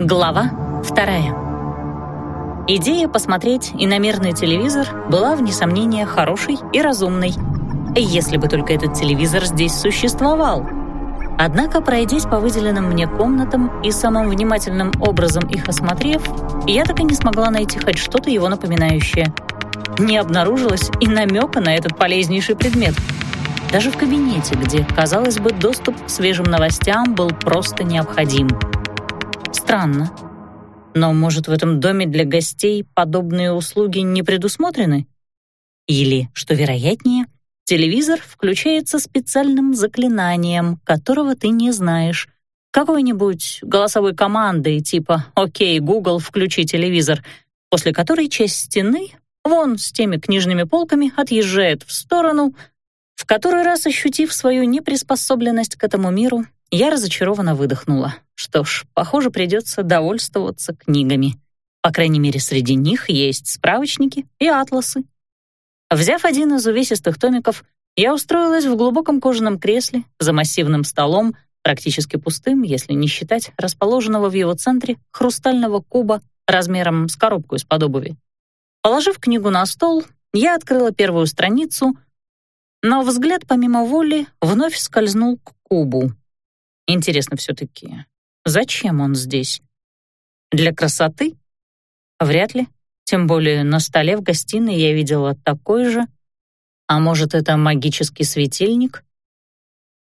Глава вторая. Идея посмотреть иномерный телевизор была, вне сомнения, хорошей и разумной, если бы только этот телевизор здесь существовал. Однако, пройдясь по выделенным мне комнатам и самым внимательным образом их осмотрев, я так и не смогла найти хоть что-то его напоминающее. Не обнаружилось и намека на этот полезнейший предмет. Даже в кабинете, где, казалось бы, доступ к свежим новостям был просто необходим. Странно. Но, может, в этом доме для гостей подобные услуги не предусмотрены? Или, что вероятнее, телевизор включается специальным заклинанием, которого ты не знаешь. Какой-нибудь голосовой командой типа «Окей, Google, включи телевизор», после которой часть стены, вон с теми книжными полками, отъезжает в сторону, в который раз ощутив свою неприспособленность к этому миру, я разочарованно выдохнула. Что ж, похоже, придется довольствоваться книгами. По крайней мере, среди них есть справочники и атласы. Взяв один из увесистых томиков, я устроилась в глубоком кожаном кресле за массивным столом, практически пустым, если не считать расположенного в его центре хрустального куба размером с коробку из-под обуви. Положив книгу на стол, я открыла первую страницу, но взгляд помимо воли вновь скользнул к кубу. Интересно все-таки, зачем он здесь? Для красоты? Вряд ли. Тем более на столе в гостиной я видела такой же. А может, это магический светильник?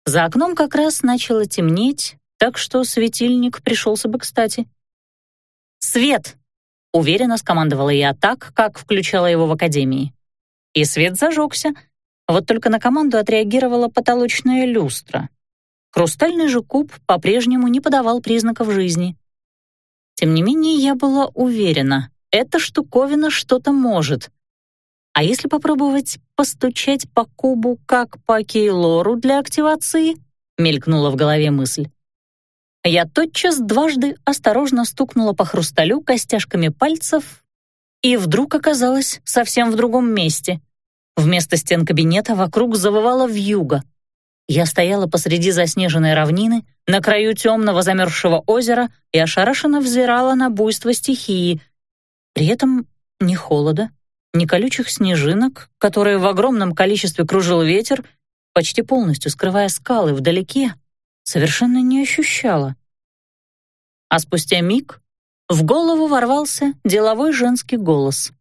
За окном как раз начало темнеть, так что светильник пришелся бы кстати. «Свет!» — уверенно скомандовала я так, как включала его в академии. И свет зажегся, вот только на команду отреагировала потолочная люстра. Хрустальный же куб по-прежнему не подавал признаков жизни. Тем не менее, я была уверена, эта штуковина что-то может. А если попробовать постучать по кубу, как по Кейлору для активации? Мелькнула в голове мысль. Я тотчас дважды осторожно стукнула по хрусталю костяшками пальцев и вдруг оказалась совсем в другом месте. Вместо стен кабинета вокруг завывала вьюга — я стояла посреди заснеженной равнины, на краю темного замерзшего озера и ошарашенно взирала на буйство стихии. При этом ни холода, ни колючих снежинок, которые в огромном количестве кружил ветер, почти полностью скрывая скалы вдалеке, совершенно не ощущала. А спустя миг в голову ворвался деловой женский голос.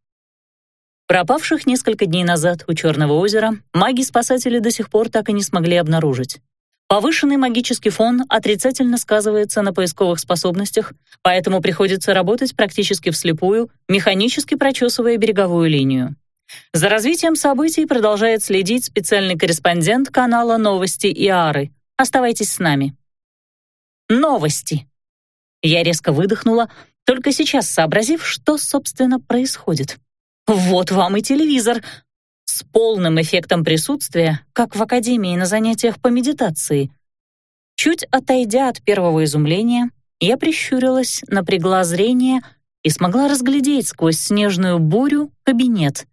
Пропавших несколько дней назад у Черного озера маги-спасатели до сих пор так и не смогли обнаружить. Повышенный магический фон отрицательно сказывается на поисковых способностях, поэтому приходится работать практически вслепую, механически прочесывая береговую линию. За развитием событий продолжает следить специальный корреспондент канала «Новости Иары». Оставайтесь с нами. Новости. Я резко выдохнула, только сейчас сообразив, что, собственно, происходит. Вот вам и телевизор. С полным эффектом присутствия, как в академии на занятиях по медитации. Чуть отойдя от первого изумления, я прищурилась, напрягла зрение и смогла разглядеть сквозь снежную бурю кабинет.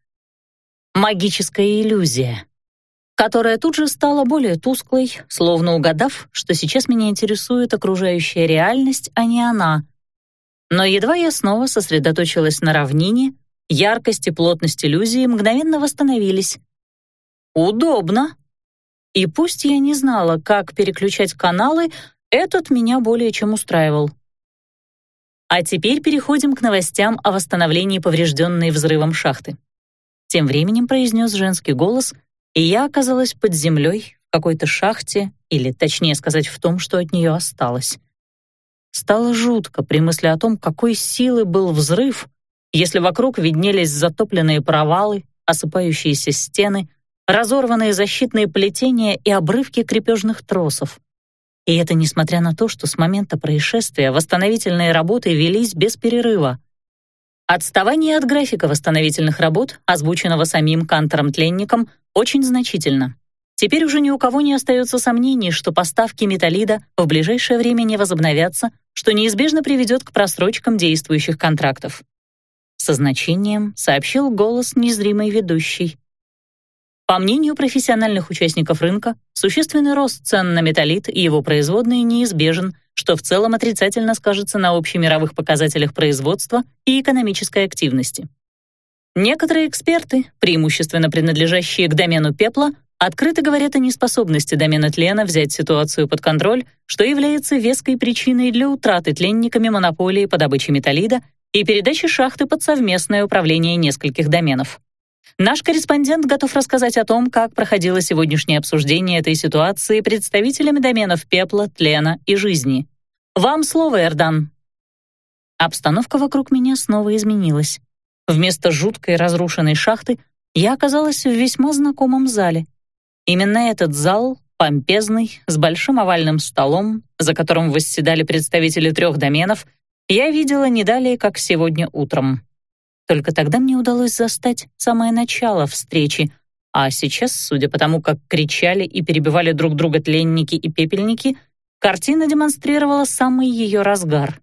Магическая иллюзия, которая тут же стала более тусклой, словно угадав, что сейчас меня интересует окружающая реальность, а не она. Но едва я снова сосредоточилась на равнине, Яркость и плотность иллюзии мгновенно восстановились. Удобно. И пусть я не знала, как переключать каналы, этот меня более чем устраивал. А теперь переходим к новостям о восстановлении поврежденной взрывом шахты. Тем временем произнес женский голос, и я оказалась под землей в какой-то шахте, или, точнее сказать, в том, что от нее осталось. Стало жутко при мысли о том, какой силы был взрыв, если вокруг виднелись затопленные провалы, осыпающиеся стены, разорванные защитные плетения и обрывки крепежных тросов. И это несмотря на то, что с момента происшествия восстановительные работы велись без перерыва. Отставание от графика восстановительных работ, озвученного самим Кантором-тленником, очень значительно. Теперь уже ни у кого не остается сомнений, что поставки металлида в ближайшее время не возобновятся, что неизбежно приведет к просрочкам действующих контрактов со значением сообщил голос незримой ведущей. По мнению профессиональных участников рынка, существенный рост цен на металлит и его производные неизбежен, что в целом отрицательно скажется на общемировых показателях производства и экономической активности. Некоторые эксперты, преимущественно принадлежащие к домену пепла, открыто говорят о неспособности домена тлена взять ситуацию под контроль, что является веской причиной для утраты тленниками монополии по добыче металлида и передачи шахты под совместное управление нескольких доменов. Наш корреспондент готов рассказать о том, как проходило сегодняшнее обсуждение этой ситуации представителями доменов пепла, тлена и жизни. Вам слово, Эрдан. Обстановка вокруг меня снова изменилась. Вместо жуткой разрушенной шахты я оказалась в весьма знакомом зале. Именно этот зал, помпезный, с большим овальным столом, за которым восседали представители трех доменов, я видела не далее, как сегодня утром. Только тогда мне удалось застать самое начало встречи, а сейчас, судя по тому, как кричали и перебивали друг друга тленники и пепельники, картина демонстрировала самый ее разгар.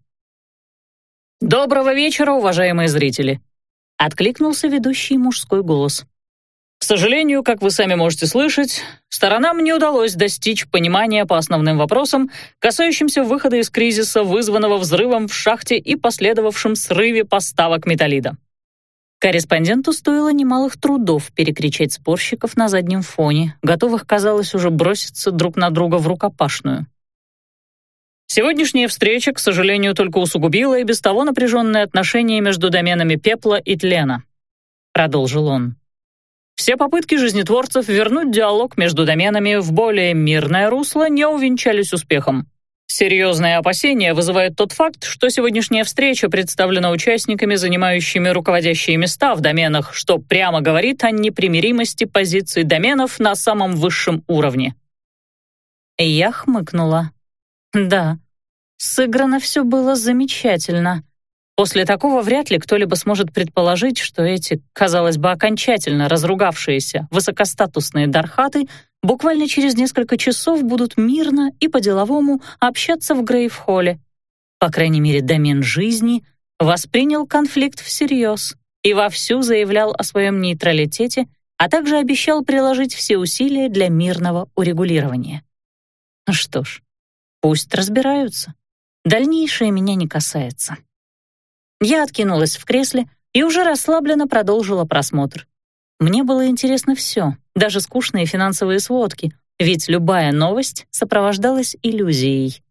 «Доброго вечера, уважаемые зрители!» — откликнулся ведущий мужской голос. К сожалению, как вы сами можете слышать, сторонам не удалось достичь понимания по основным вопросам, касающимся выхода из кризиса, вызванного взрывом в шахте и последовавшем срыве поставок металлида. Корреспонденту стоило немалых трудов перекричать спорщиков на заднем фоне, готовых, казалось, уже броситься друг на друга в рукопашную. Сегодняшняя встреча, к сожалению, только усугубила и без того напряженные отношения между доменами пепла и тлена, продолжил он. Все попытки жизнетворцев вернуть диалог между доменами в более мирное русло не увенчались успехом. Серьезные опасения вызывает тот факт, что сегодняшняя встреча представлена участниками, занимающими руководящие места в доменах, что прямо говорит о непримиримости позиций доменов на самом высшем уровне. Я хмыкнула. Да, сыграно все было замечательно. После такого вряд ли кто-либо сможет предположить, что эти, казалось бы, окончательно разругавшиеся высокостатусные дархаты буквально через несколько часов будут мирно и по-деловому общаться в Грейв-холле. По крайней мере, домен жизни воспринял конфликт всерьез и вовсю заявлял о своем нейтралитете, а также обещал приложить все усилия для мирного урегулирования. Что ж, пусть разбираются. Дальнейшее меня не касается. Я откинулась в кресле и уже расслабленно продолжила просмотр. Мне было интересно все, даже скучные финансовые сводки, ведь любая новость сопровождалась иллюзией.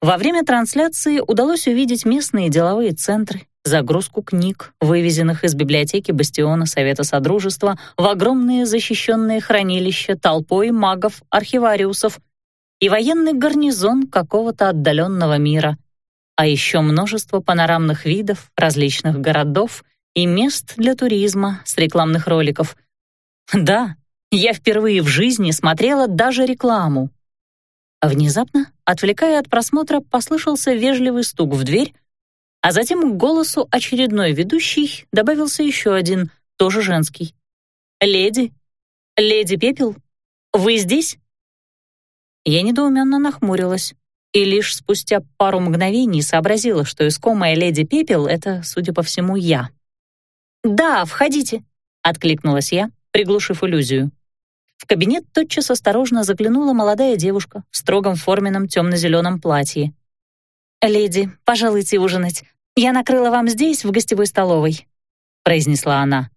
Во время трансляции удалось увидеть местные деловые центры, загрузку книг, вывезенных из библиотеки Бастиона Совета Содружества в огромные защищенные хранилища толпой магов-архивариусов и военный гарнизон какого-то отдаленного мира — а еще множество панорамных видов различных городов и мест для туризма с рекламных роликов. Да, я впервые в жизни смотрела даже рекламу. Внезапно, отвлекая от просмотра, послышался вежливый стук в дверь, а затем к голосу очередной ведущей добавился еще один, тоже женский. «Леди? Леди Пепел? Вы здесь?» Я недоуменно нахмурилась и лишь спустя пару мгновений сообразила, что искомая леди Пепел — это, судя по всему, я. «Да, входите», — откликнулась я, приглушив иллюзию. В кабинет тотчас осторожно заглянула молодая девушка в строгом форменном темно-зеленом платье. «Леди, пожалуйте ужинать. Я накрыла вам здесь, в гостевой столовой», — произнесла она.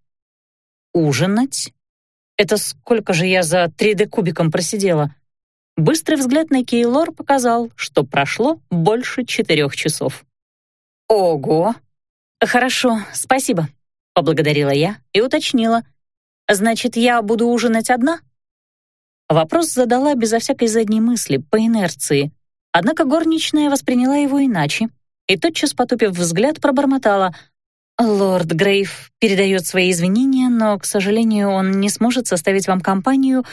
«Ужинать? Это сколько же я за 3D-кубиком просидела?» Быстрый взгляд на Кейлор показал, что прошло больше четырех часов. «Ого!» «Хорошо, спасибо», — поблагодарила я и уточнила. «Значит, я буду ужинать одна?» Вопрос задала безо всякой задней мысли, по инерции. Однако горничная восприняла его иначе и, тотчас потупив взгляд, пробормотала. «Лорд Грейв передает свои извинения, но, к сожалению, он не сможет составить вам компанию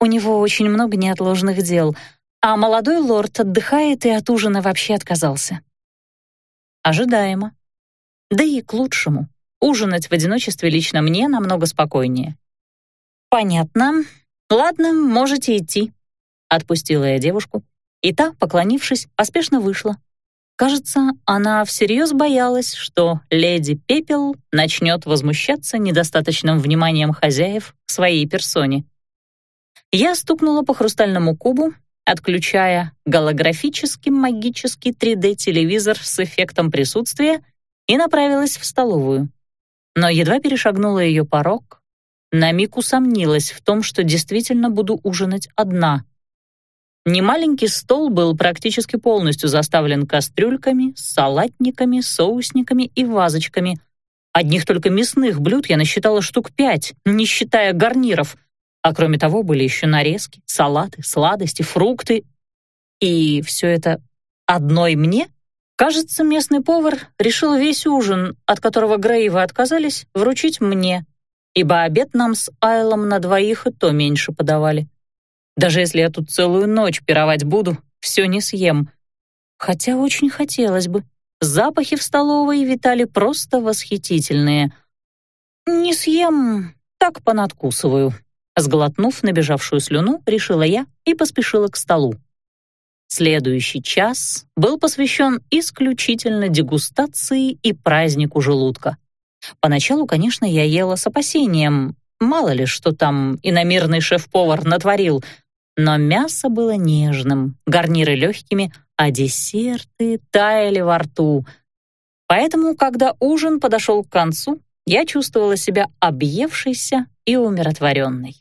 у него очень много неотложных дел, а молодой лорд отдыхает и от ужина вообще отказался. Ожидаемо. Да и к лучшему. Ужинать в одиночестве лично мне намного спокойнее. «Понятно. Ладно, можете идти», — отпустила я девушку, и та, поклонившись, поспешно вышла. Кажется, она всерьез боялась, что леди Пепел начнет возмущаться недостаточным вниманием хозяев к своей персоне. Я стукнула по хрустальному кубу, отключая голографический магический 3D-телевизор с эффектом присутствия, и направилась в столовую. Но едва перешагнула ее порог, на миг усомнилась в том, что действительно буду ужинать одна. Немаленький стол был практически полностью заставлен кастрюльками, салатниками, соусниками и вазочками. Одних только мясных блюд я насчитала штук пять, не считая гарниров. А кроме того были еще нарезки, салаты, сладости, фрукты. И все это одной мне? Кажется, местный повар решил весь ужин, от которого Грейвы отказались, вручить мне, ибо обед нам с Айлом на двоих и то меньше подавали. Даже если я тут целую ночь пировать буду, все не съем. Хотя очень хотелось бы. Запахи в столовой витали просто восхитительные. «Не съем, так понадкусываю», — сглотнув набежавшую слюну, решила я и поспешила к столу. Следующий час был посвящен исключительно дегустации и празднику желудка. Поначалу, конечно, я ела с опасением, мало ли что там иномирный шеф-повар натворил — но мясо было нежным, гарниры легкими, а десерты таяли во рту. Поэтому, когда ужин подошел к концу, я чувствовала себя объевшейся и умиротворенной.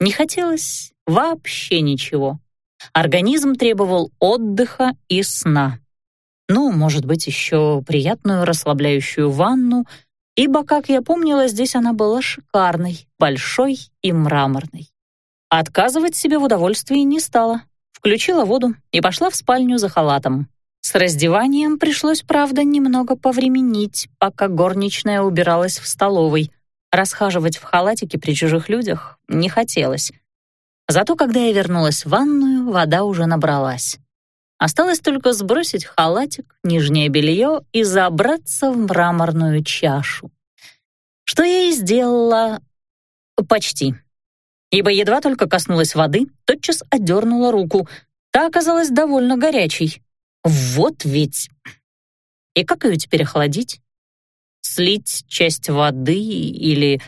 Не хотелось вообще ничего. Организм требовал отдыха и сна. Ну, может быть, еще приятную расслабляющую ванну, ибо, как я помнила, здесь она была шикарной, большой и мраморной. Отказывать себе в удовольствии не стала. Включила воду и пошла в спальню за халатом. С раздеванием пришлось, правда, немного повременить, пока горничная убиралась в столовой. Расхаживать в халатике при чужих людях не хотелось. Зато когда я вернулась в ванную, вода уже набралась. Осталось только сбросить халатик, нижнее белье и забраться в мраморную чашу. Что я и сделала почти ибо едва только коснулась воды, тотчас отдернула руку. Та оказалась довольно горячей. Вот ведь... И как ее теперь охладить? Слить часть воды или...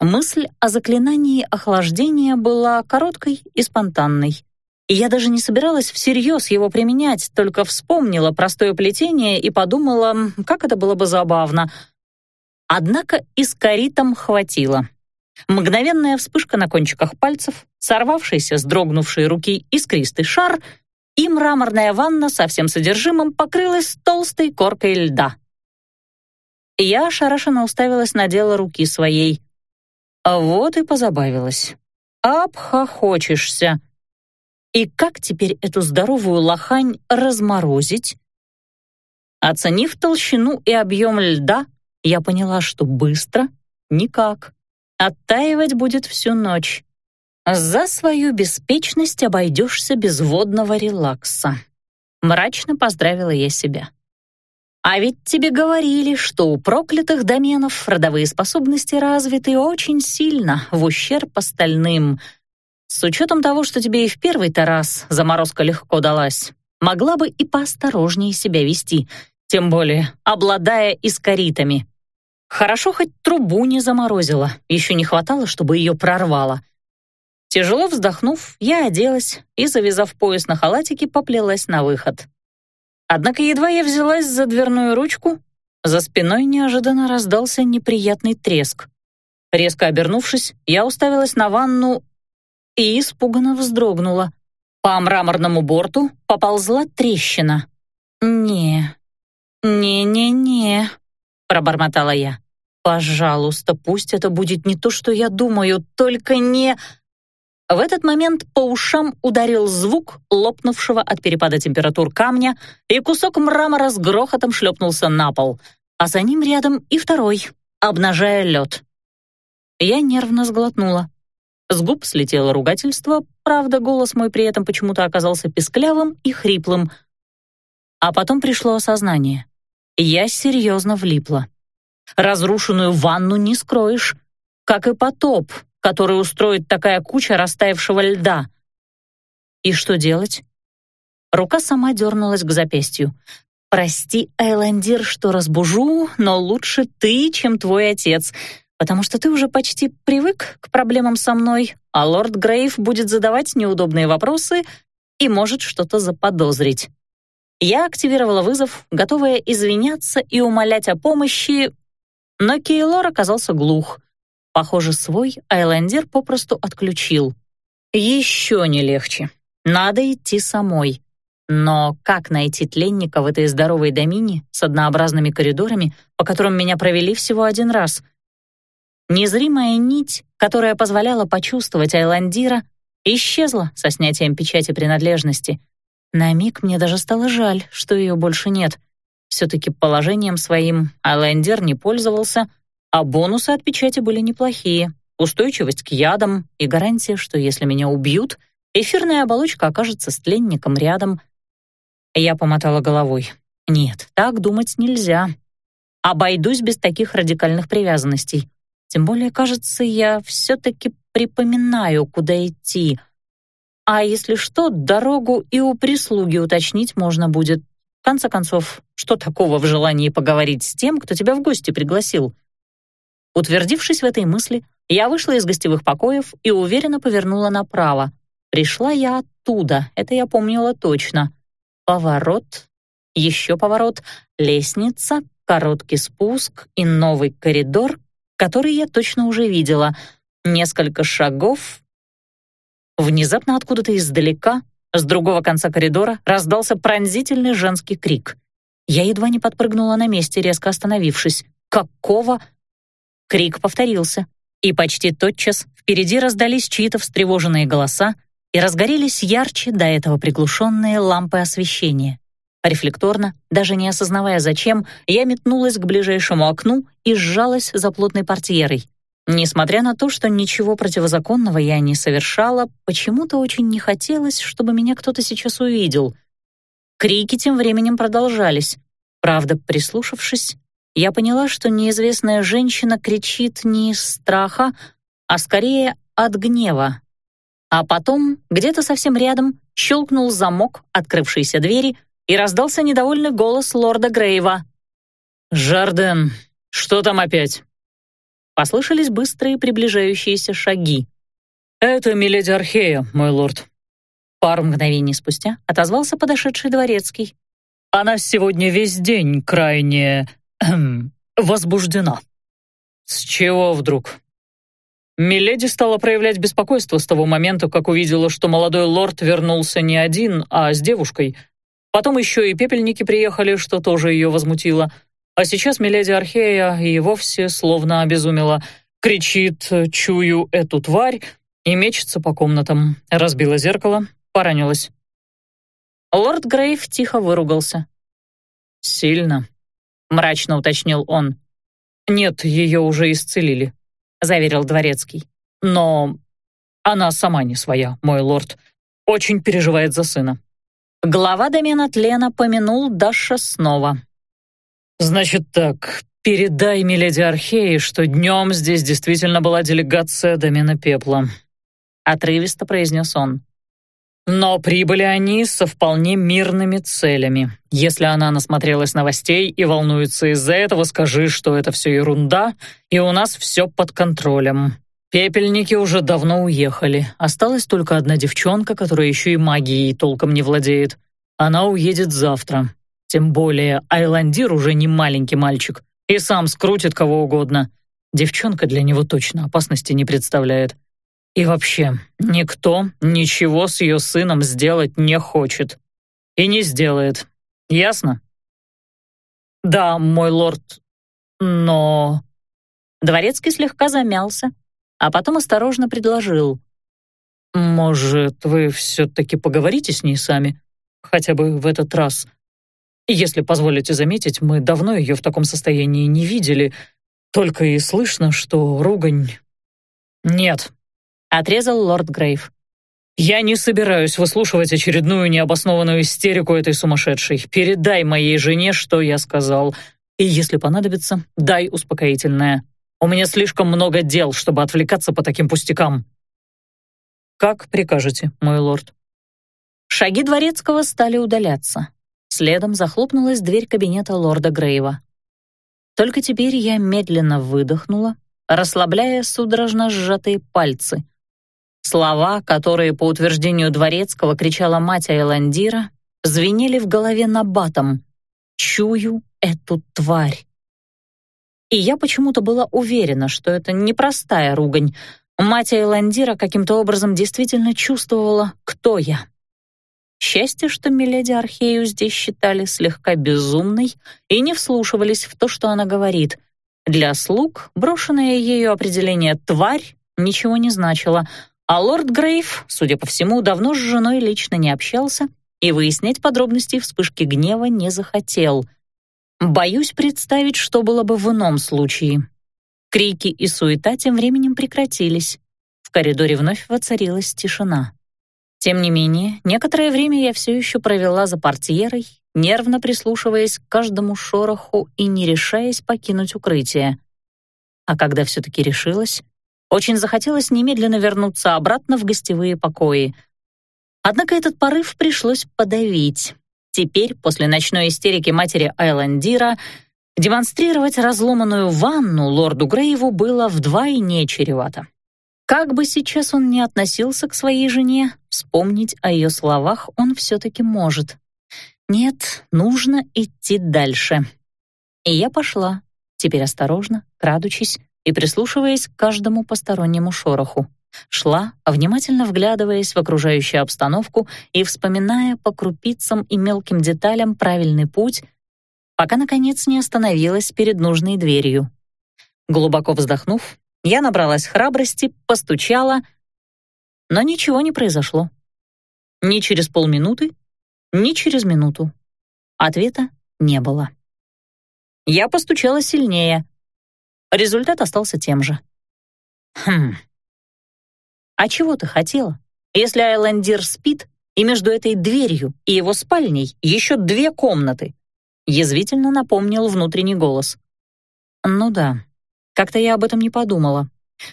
Мысль о заклинании охлаждения была короткой и спонтанной. И я даже не собиралась всерьез его применять, только вспомнила простое плетение и подумала, как это было бы забавно. Однако искоритом хватило. Мгновенная вспышка на кончиках пальцев, сорвавшийся с дрогнувшей руки искристый шар, и мраморная ванна со всем содержимым покрылась толстой коркой льда. Я ошарашенно уставилась на дело руки своей. А вот и позабавилась. Обхохочешься. И как теперь эту здоровую лохань разморозить? Оценив толщину и объем льда, я поняла, что быстро — никак. Оттаивать будет всю ночь. За свою беспечность обойдешься без водного релакса. Мрачно поздравила я себя. А ведь тебе говорили, что у проклятых доменов родовые способности развиты очень сильно, в ущерб остальным. С учетом того, что тебе и в первый-то раз заморозка легко далась, могла бы и поосторожнее себя вести, тем более обладая искоритами. Хорошо хоть трубу не заморозила, еще не хватало, чтобы ее прорвало. Тяжело вздохнув, я оделась и, завязав пояс на халатике, поплелась на выход. Однако едва я взялась за дверную ручку, за спиной неожиданно раздался неприятный треск. Резко обернувшись, я уставилась на ванну и испуганно вздрогнула. По мраморному борту поползла трещина. «Не, не-не-не», — пробормотала я. Пожалуйста, пусть это будет не то, что я думаю, только не... В этот момент по ушам ударил звук лопнувшего от перепада температур камня, и кусок мрамора с грохотом шлепнулся на пол, а за ним рядом и второй, обнажая лед. Я нервно сглотнула. С губ слетело ругательство, правда, голос мой при этом почему-то оказался песклявым и хриплым. А потом пришло осознание. Я серьезно влипла. Разрушенную ванну не скроешь, как и потоп, который устроит такая куча растаявшего льда. И что делать? Рука сама дернулась к запястью. «Прости, Айландир, что разбужу, но лучше ты, чем твой отец. потому что ты уже почти привык к проблемам со мной, а лорд Грейв будет задавать неудобные вопросы и может что-то заподозрить. Я активировала вызов, готовая извиняться и умолять о помощи, но Кейлор оказался глух. Похоже, свой Айлендер попросту отключил. Еще не легче. Надо идти самой. Но как найти тленника в этой здоровой домине с однообразными коридорами, по которым меня провели всего один раз? Незримая нить, которая позволяла почувствовать Айландира, исчезла со снятием печати принадлежности. На миг мне даже стало жаль, что ее больше нет. Все-таки положением своим Айлендер не пользовался, а бонусы от печати были неплохие. Устойчивость к ядам и гарантия, что если меня убьют, эфирная оболочка окажется с тленником рядом. Я помотала головой. Нет, так думать нельзя. Обойдусь без таких радикальных привязанностей. Тем более, кажется, я все-таки припоминаю, куда идти. А если что, дорогу и у прислуги уточнить можно будет. В конце концов, что такого в желании поговорить с тем, кто тебя в гости пригласил? Утвердившись в этой мысли, я вышла из гостевых покоев и уверенно повернула направо. Пришла я оттуда, это я помнила точно. Поворот, еще поворот, лестница, короткий спуск и новый коридор, который я точно уже видела. Несколько шагов. Внезапно откуда-то издалека, с другого конца коридора, раздался пронзительный женский крик. Я едва не подпрыгнула на месте, резко остановившись. «Какого?» Крик повторился, и почти тотчас впереди раздались чьи-то встревоженные голоса и разгорелись ярче до этого приглушенные лампы освещения. Рефлекторно, даже не осознавая зачем, я метнулась к ближайшему окну и сжалась за плотной портьерой. Несмотря на то, что ничего противозаконного я не совершала, почему-то очень не хотелось, чтобы меня кто-то сейчас увидел. Крики тем временем продолжались. Правда, прислушавшись, я поняла, что неизвестная женщина кричит не из страха, а скорее от гнева. А потом, где-то совсем рядом, щелкнул замок открывшейся двери, и раздался недовольный голос лорда Грейва. «Жарден, что там опять?» Послышались быстрые приближающиеся шаги. «Это миледи Архея, мой лорд». Пару мгновений спустя отозвался подошедший дворецкий. «Она сегодня весь день крайне... Возбуждена». «С чего вдруг?» Миледи стала проявлять беспокойство с того момента, как увидела, что молодой лорд вернулся не один, а с девушкой — Потом еще и пепельники приехали, что тоже ее возмутило. А сейчас миледи Архея и вовсе словно обезумела. Кричит «Чую эту тварь!» и мечется по комнатам. Разбила зеркало, поранилась. Лорд Грейв тихо выругался. «Сильно», — мрачно уточнил он. «Нет, ее уже исцелили», — заверил Дворецкий. «Но она сама не своя, мой лорд. Очень переживает за сына. Глава домена тлена помянул Даша снова. «Значит так, передай миледи Археи, что днем здесь действительно была делегация домена пепла», — отрывисто произнес он. «Но прибыли они со вполне мирными целями. Если она насмотрелась новостей и волнуется из-за этого, скажи, что это все ерунда, и у нас все под контролем. Пепельники уже давно уехали. Осталась только одна девчонка, которая еще и магией толком не владеет. Она уедет завтра. Тем более Айландир уже не маленький мальчик и сам скрутит кого угодно. Девчонка для него точно опасности не представляет. И вообще, никто ничего с ее сыном сделать не хочет. И не сделает. Ясно? Да, мой лорд, но... Дворецкий слегка замялся, а потом осторожно предложил. «Может, вы все-таки поговорите с ней сами? Хотя бы в этот раз. Если позволите заметить, мы давно ее в таком состоянии не видели. Только и слышно, что ругань...» «Нет», — отрезал лорд Грейв. «Я не собираюсь выслушивать очередную необоснованную истерику этой сумасшедшей. Передай моей жене, что я сказал. И если понадобится, дай успокоительное. У меня слишком много дел, чтобы отвлекаться по таким пустякам». «Как прикажете, мой лорд». Шаги дворецкого стали удаляться. Следом захлопнулась дверь кабинета лорда Грейва. Только теперь я медленно выдохнула расслабляя судорожно сжатые пальцы. Слова, которые, по утверждению Дворецкого, кричала мать Айландира, звенели в голове набатом. «Чую эту тварь». И я почему-то была уверена, что это непростая ругань. Мать Айландира каким-то образом действительно чувствовала, кто я. Счастье, что Миледи Архею здесь считали слегка безумной и не вслушивались в то, что она говорит. Для слуг брошенное ею определение «тварь» ничего не значило, а лорд Грейв, судя по всему, давно с женой лично не общался и выяснять подробности вспышки гнева не захотел. Боюсь представить, что было бы в ином случае. Крики и суета тем временем прекратились. В коридоре вновь воцарилась тишина. Тем не менее, некоторое время я все еще провела за портьерой, нервно прислушиваясь к каждому шороху и не решаясь покинуть укрытие. А когда все-таки решилась, очень захотелось немедленно вернуться обратно в гостевые покои. Однако этот порыв пришлось подавить. Теперь, после ночной истерики матери Айландира, демонстрировать разломанную ванну лорду Грейву было вдвойне чревато. Как бы сейчас он ни относился к своей жене, вспомнить о ее словах он все-таки может. Нет, нужно идти дальше. И я пошла, теперь осторожно, крадучись и прислушиваясь к каждому постороннему шороху. Шла, внимательно вглядываясь в окружающую обстановку и вспоминая по крупицам и мелким деталям правильный путь, пока, наконец, не остановилась перед нужной дверью. Глубоко вздохнув, я набралась храбрости, постучала, но ничего не произошло. Ни через полминуты, ни через минуту. Ответа не было. Я постучала сильнее. Результат остался тем же. Хм. А чего ты хотела? Если Айлендир спит, и между этой дверью и его спальней еще две комнаты, язвительно напомнил внутренний голос. Ну да, как-то я об этом не подумала.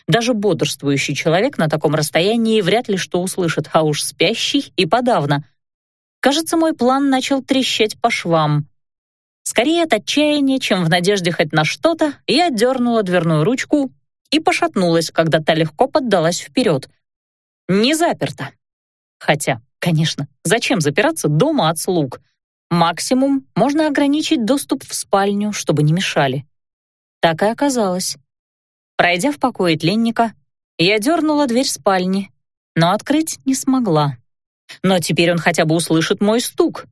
Даже бодрствующий человек на таком расстоянии вряд ли что услышит, а уж спящий и подавно. Кажется, мой план начал трещать по швам. Скорее от отчаяния, чем в надежде хоть на что-то, я дернула дверную ручку и пошатнулась, когда та легко поддалась вперед. Не заперта. Хотя, конечно, зачем запираться дома от слуг? Максимум можно ограничить доступ в спальню, чтобы не мешали. Так и оказалось. Пройдя в покое тленника, я дернула дверь спальни, но открыть не смогла. Но теперь он хотя бы услышит мой стук.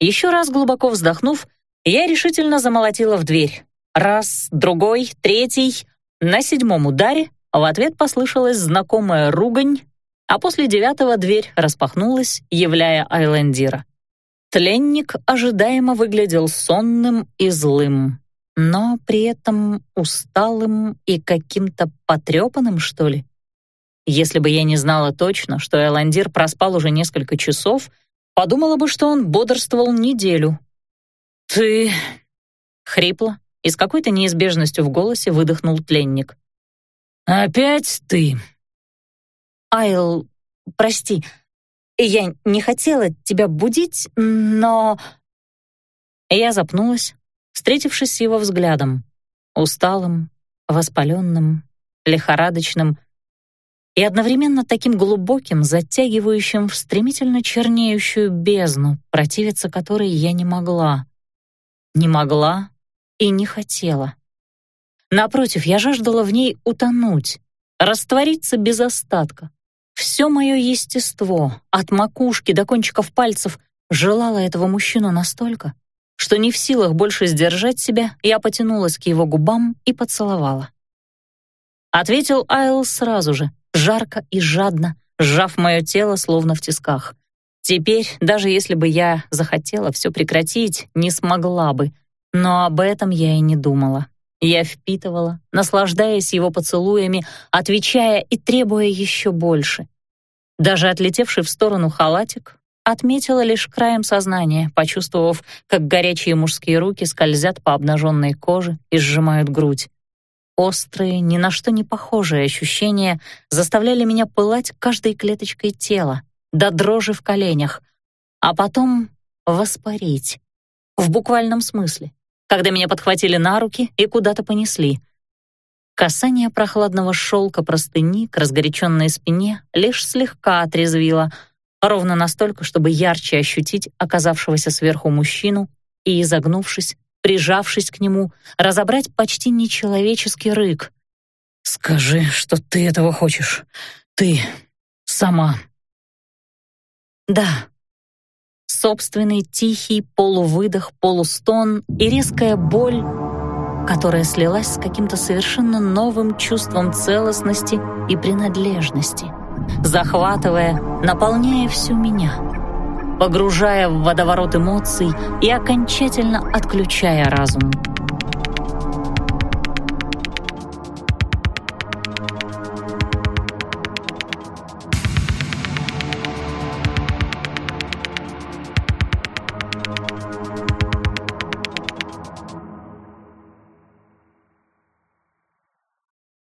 Еще раз глубоко вздохнув, я решительно замолотила в дверь. Раз, другой, третий. На седьмом ударе в ответ послышалась знакомая ругань, а после девятого дверь распахнулась, являя Айлендира. Тленник ожидаемо выглядел сонным и злым но при этом усталым и каким-то потрепанным, что ли. Если бы я не знала точно, что Эландир проспал уже несколько часов, подумала бы, что он бодрствовал неделю. «Ты...» — хрипло и с какой-то неизбежностью в голосе выдохнул тленник. «Опять ты?» «Айл, прости, я не хотела тебя будить, но...» Я запнулась, встретившись с его взглядом, усталым, воспаленным, лихорадочным и одновременно таким глубоким, затягивающим в стремительно чернеющую бездну, противиться которой я не могла. Не могла и не хотела. Напротив, я жаждала в ней утонуть, раствориться без остатка. Все мое естество, от макушки до кончиков пальцев, желало этого мужчину настолько, что не в силах больше сдержать себя, я потянулась к его губам и поцеловала. Ответил Айл сразу же, жарко и жадно, сжав мое тело словно в тисках. Теперь, даже если бы я захотела все прекратить, не смогла бы, но об этом я и не думала. Я впитывала, наслаждаясь его поцелуями, отвечая и требуя еще больше. Даже отлетевший в сторону халатик Отметила лишь краем сознания, почувствовав, как горячие мужские руки скользят по обнаженной коже и сжимают грудь. Острые, ни на что не похожие ощущения заставляли меня пылать каждой клеточкой тела, до дрожи в коленях, а потом воспарить. В буквальном смысле, когда меня подхватили на руки и куда-то понесли. Касание прохладного шелка простыни к разгоряченной спине лишь слегка отрезвило, ровно настолько, чтобы ярче ощутить оказавшегося сверху мужчину и, изогнувшись, прижавшись к нему, разобрать почти нечеловеческий рык. «Скажи, что ты этого хочешь. Ты сама». «Да». Собственный тихий полувыдох, полустон и резкая боль которая слилась с каким-то совершенно новым чувством целостности и принадлежности, захватывая, наполняя всю меня, погружая в водоворот эмоций и окончательно отключая разум.